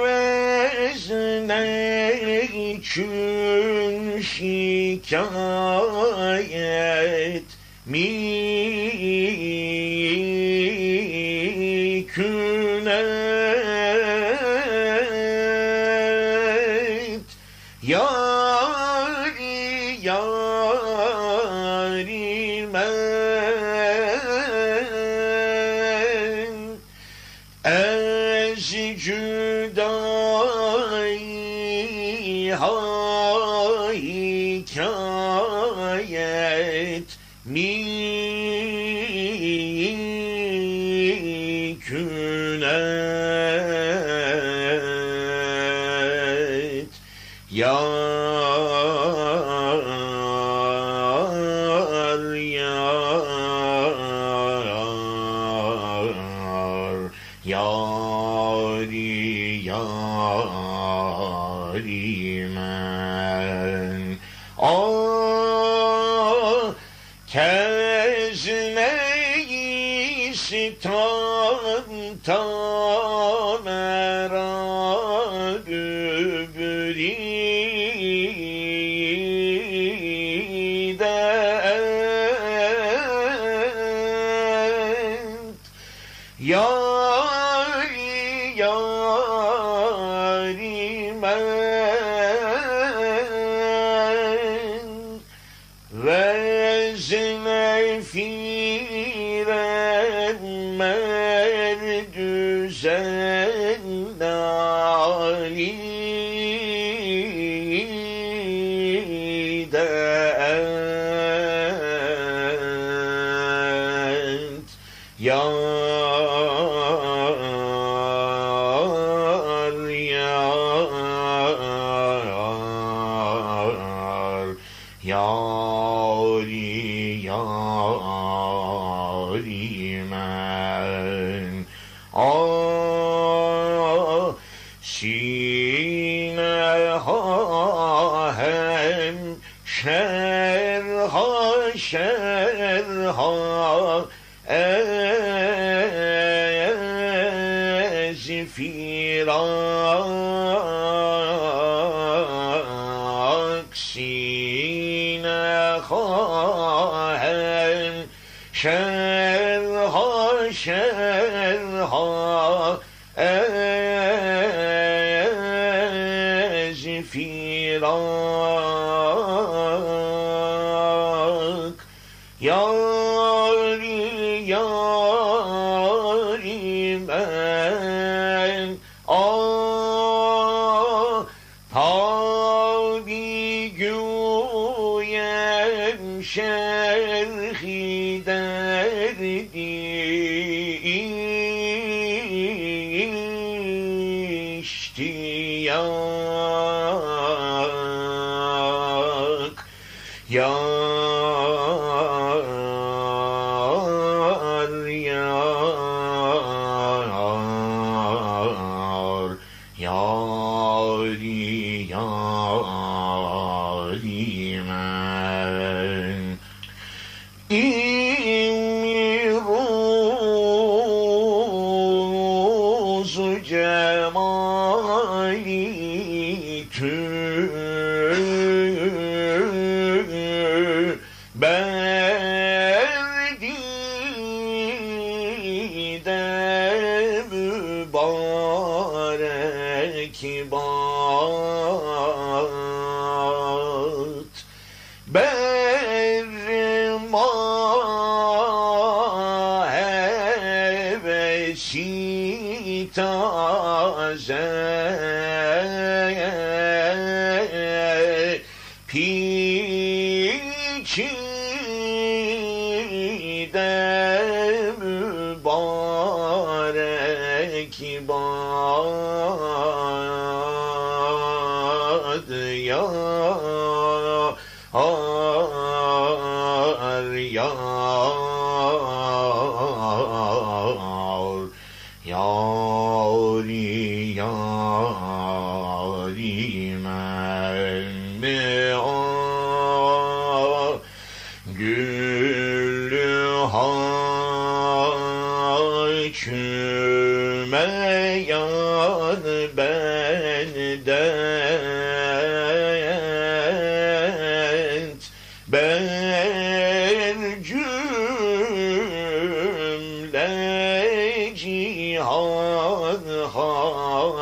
Vezne için şikayet iman. All yar خيدا کشی تا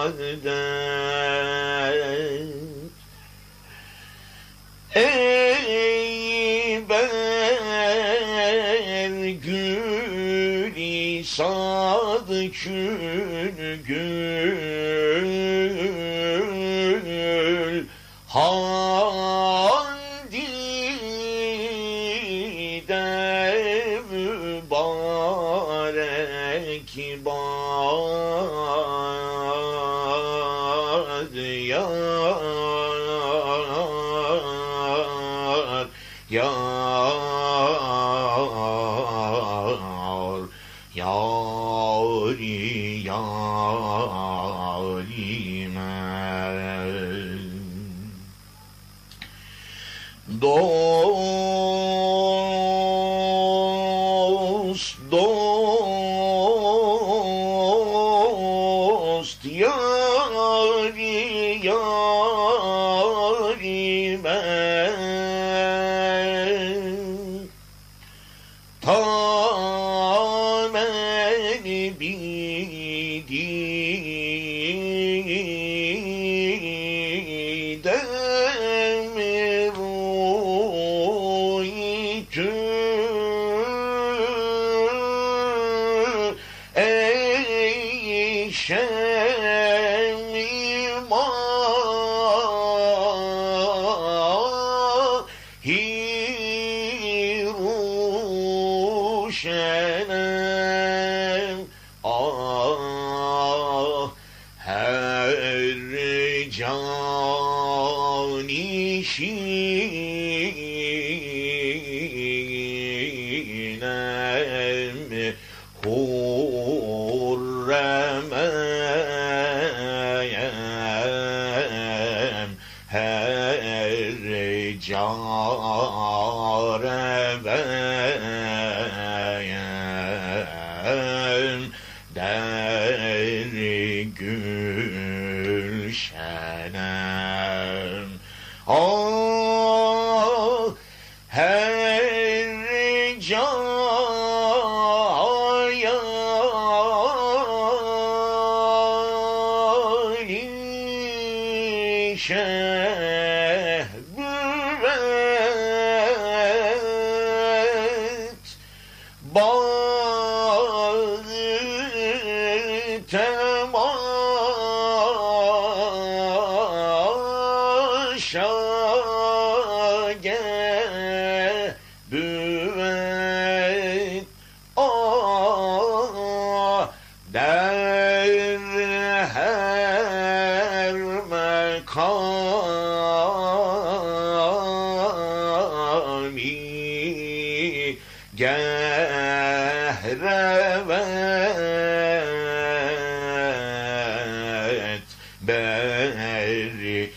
azden Ey ben gül sad gül ha arebe şehrevet beri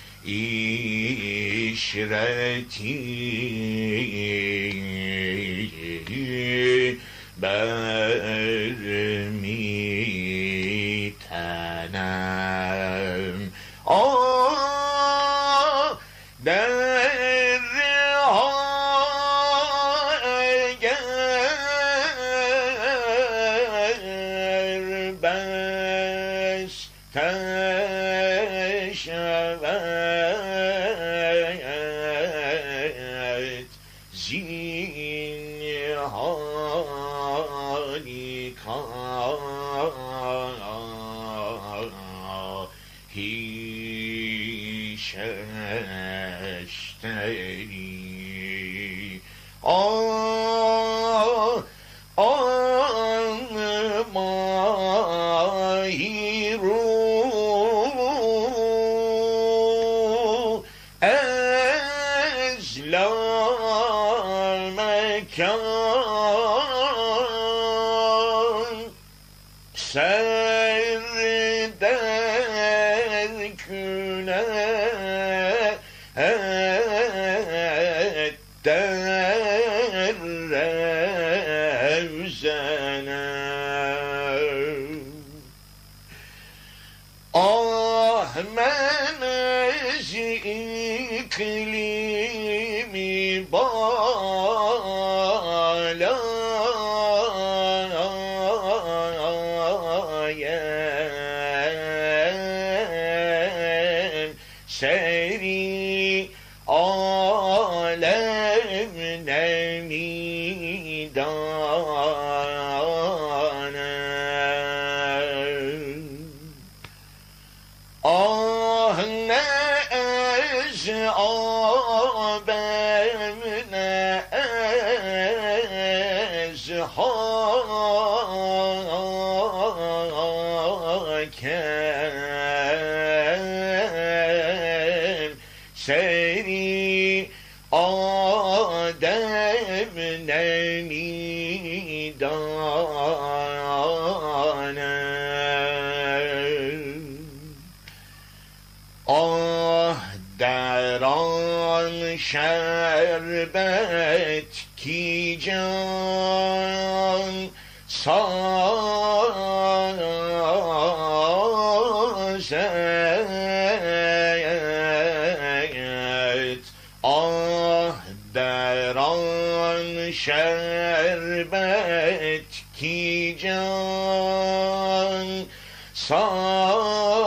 işreti ظاهرون Ah ne eş ah elbet ki can sazet. Ah deran şerbet ki can sazet.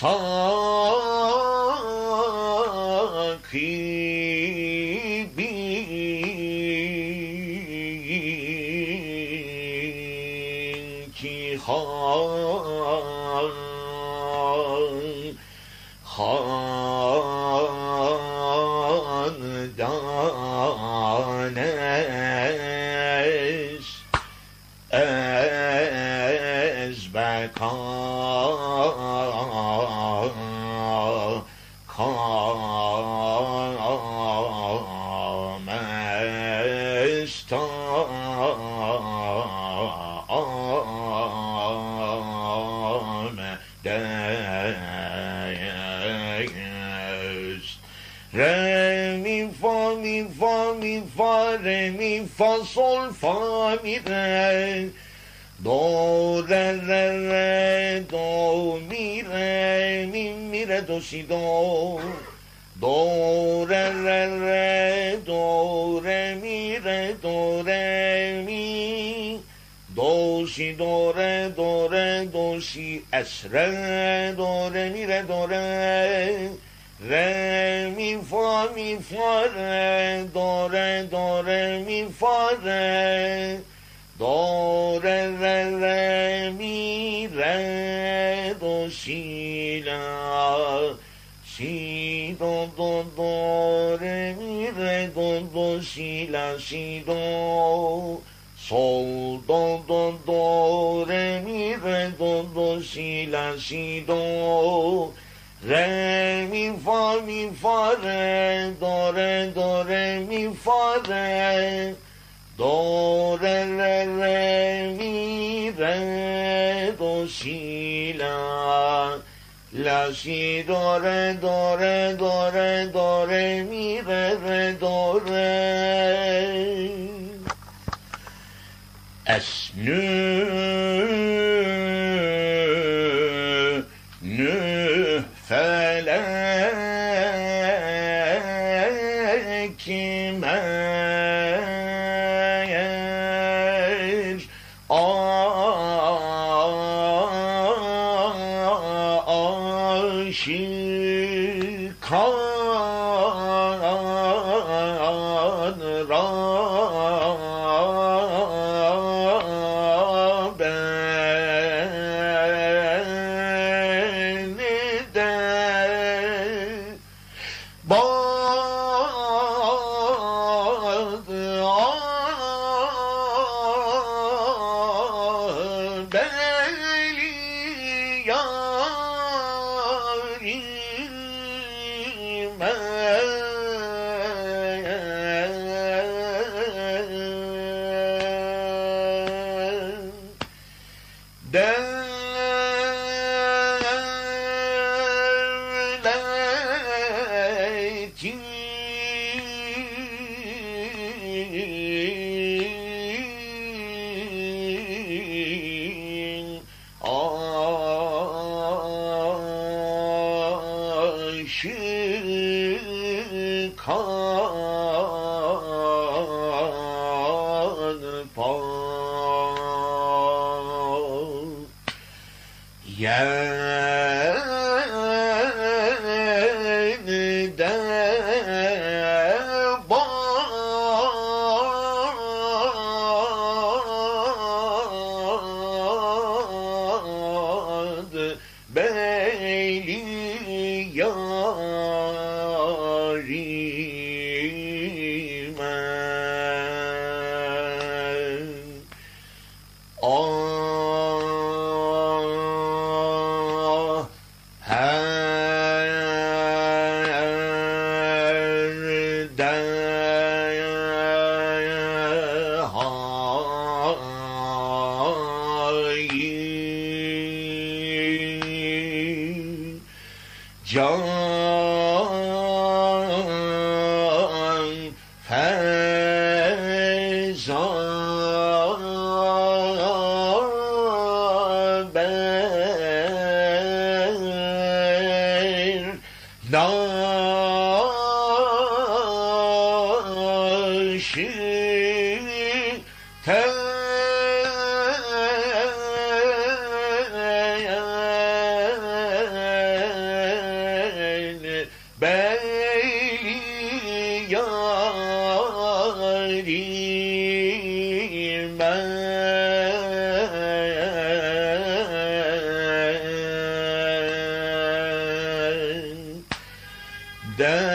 Fa sol fa mi re do re re re do mi re mi mi re do si do do re re re do re mi re do re mi do si do re do re do si es re do re mi re do re mi, fa, mi, fa, re, do, re, do, re, mi, fa, re, do, re, re, re, mi, re, do, si, la, si, do, do, do, re, mi, re, do, do, si, la, si, do, sol, do, do, do, re, mi, re, do, do, si, la, si, do, Re, mi, fa, mi, fa, re, do, re, do, re, mi, fa, re, do, re, re, re, mi, re, do, si, la, la, si, do, re, do, re, do, re, do, re, mi, re, re, do, re. Es, Uh, done.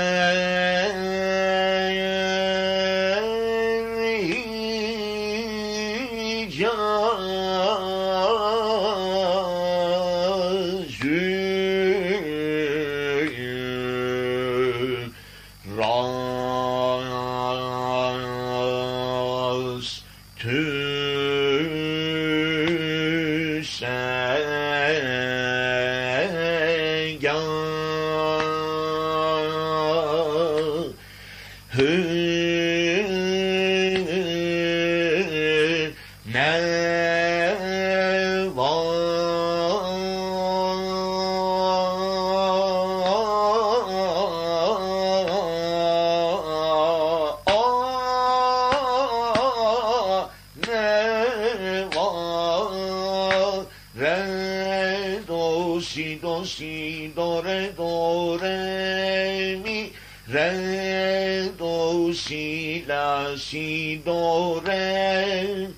Re do si la si do re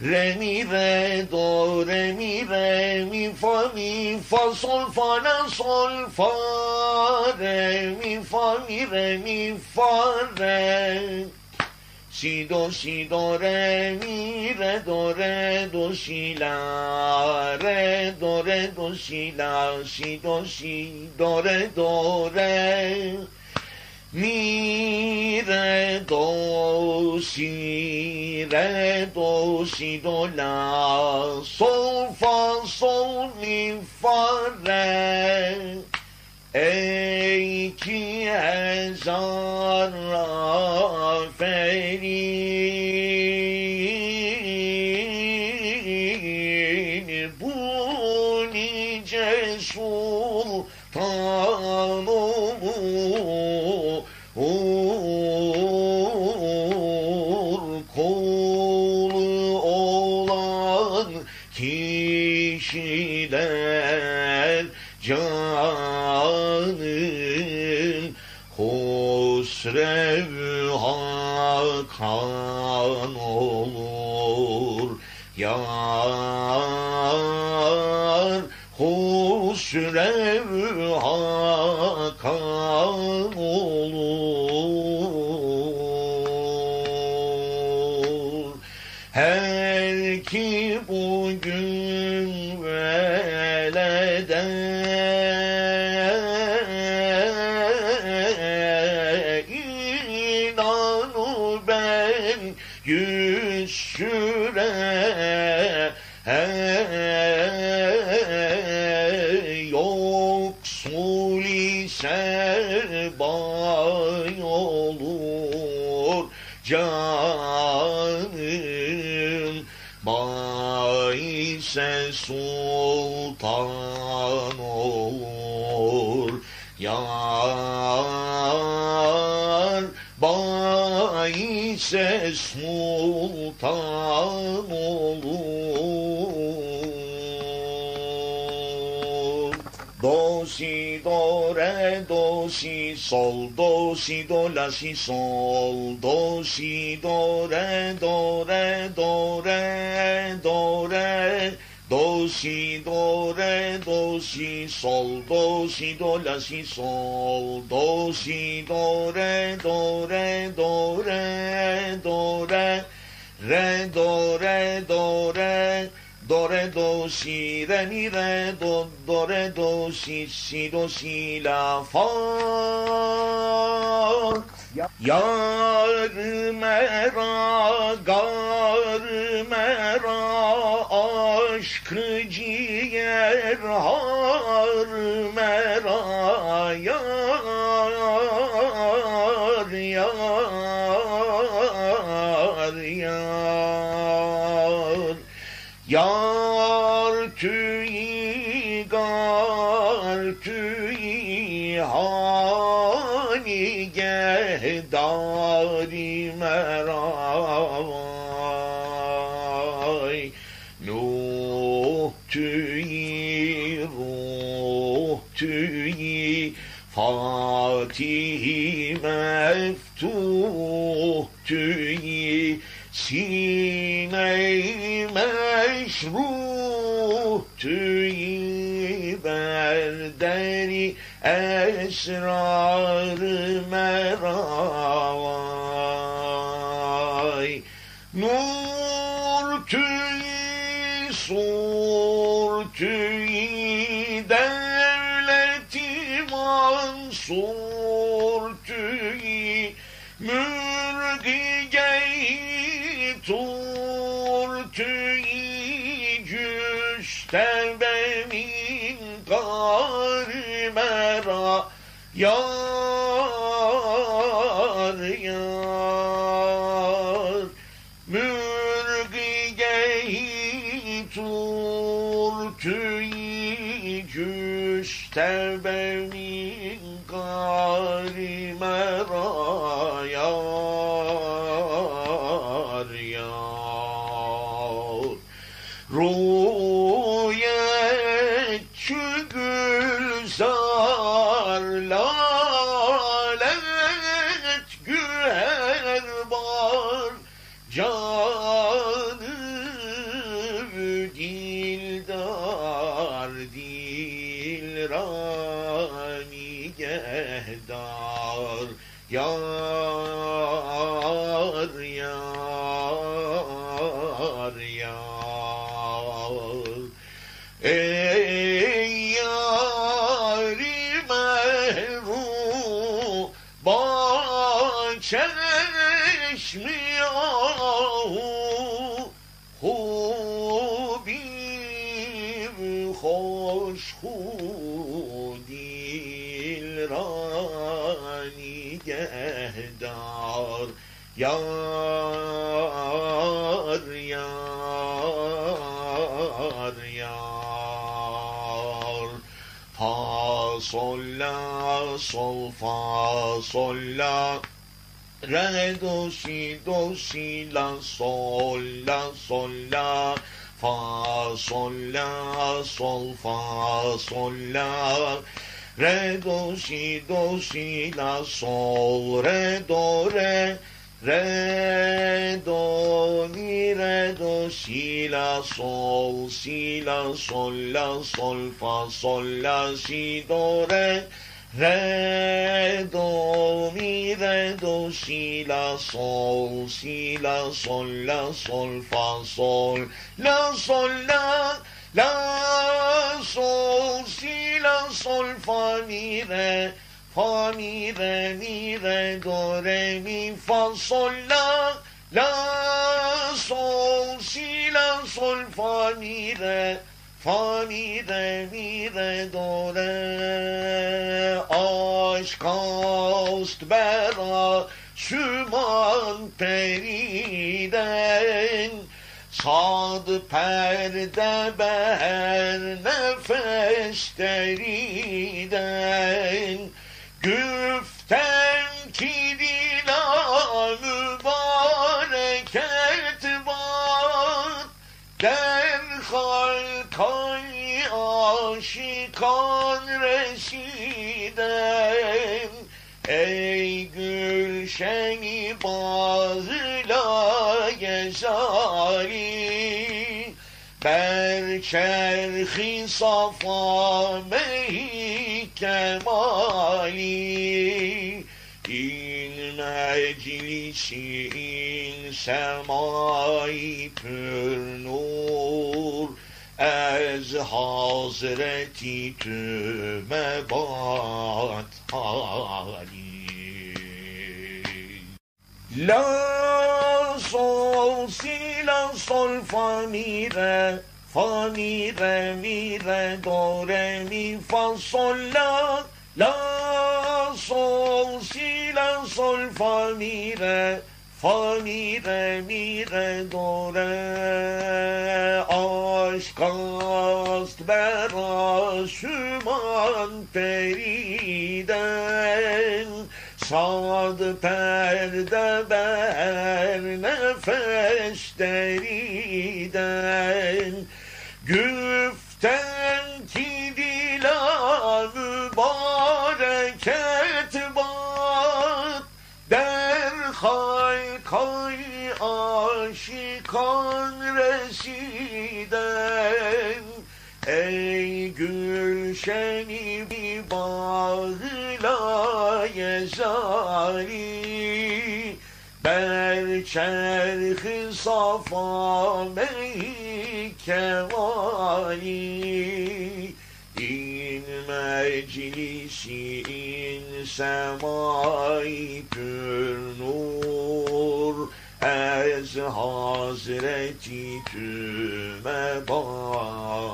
re mi re do re mi re mi fa mi fa sol fa la sol fa re mi fa mi re mi fa re Si do si do re mi re do re do si la re do re do si la si do si do re do re mi re do si re. Do si do la sol call ise sultan olur yar do si sol do si do la si sol do si do re do re do re do re do si do re do si sol do si do la si sol do si do re do re do re do re re do re do re do re do si re mi re do do re yar mera gar mera ciğer har mera meşruh tüyi berderi esrar-ı meravay. Nur tüyi sur tüyi devleti mansur tüyi mürdigeyi mera gehdar Yar yar yar yar yar. Fa sol la sol fa sol la. Re do si do si la sol la sol la. Fa sol la sol fa sol la. Re do si do si la sol re do re re do mi re do si la sol si la sol la sol fa sol la si do re. Re, do, mi, re, do, si, la, sol, si, la, sol, la, sol, fa, sol, la, sol, la, la, sol, si, la, sol, fa, mi, re, fa, mi, re, mi, re, do, re, mi, fa, sol, la, la, sol, si, la, sol, fa, mi, re, fa, mi, re, mi, re, do, re. Aşk ast bera süman periden. Sad perde ber nefes deriden Güften kirina mübareket var Derhal kay aşikan residen Ey gülşeni bazıla gezali Ber çerhi safa mehi kemali İl meclisi in semai pür nur Ez hazreti tümebat hali. La sol si la sol fa mi re fa mi re mi re do re mi fa sol la La sol si la sol fa mi re fa mi re mi re do re aşk ast ber aşuman periden sad perde ber nefes deriden kay aşikan residen Ey gülşeni bir bağla yezari. Ber çerh safa mey kemali Meclisi in semai pür nur. Ez hazreti tüme batali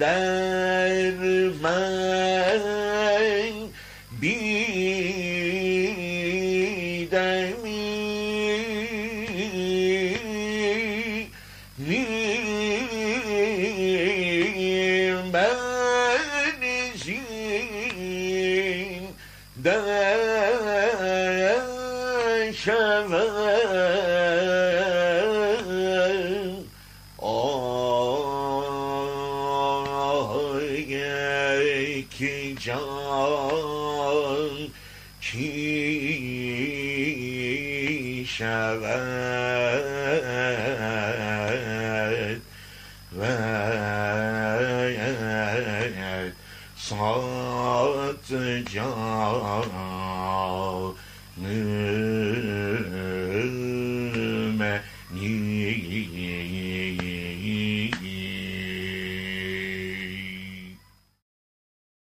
Dharma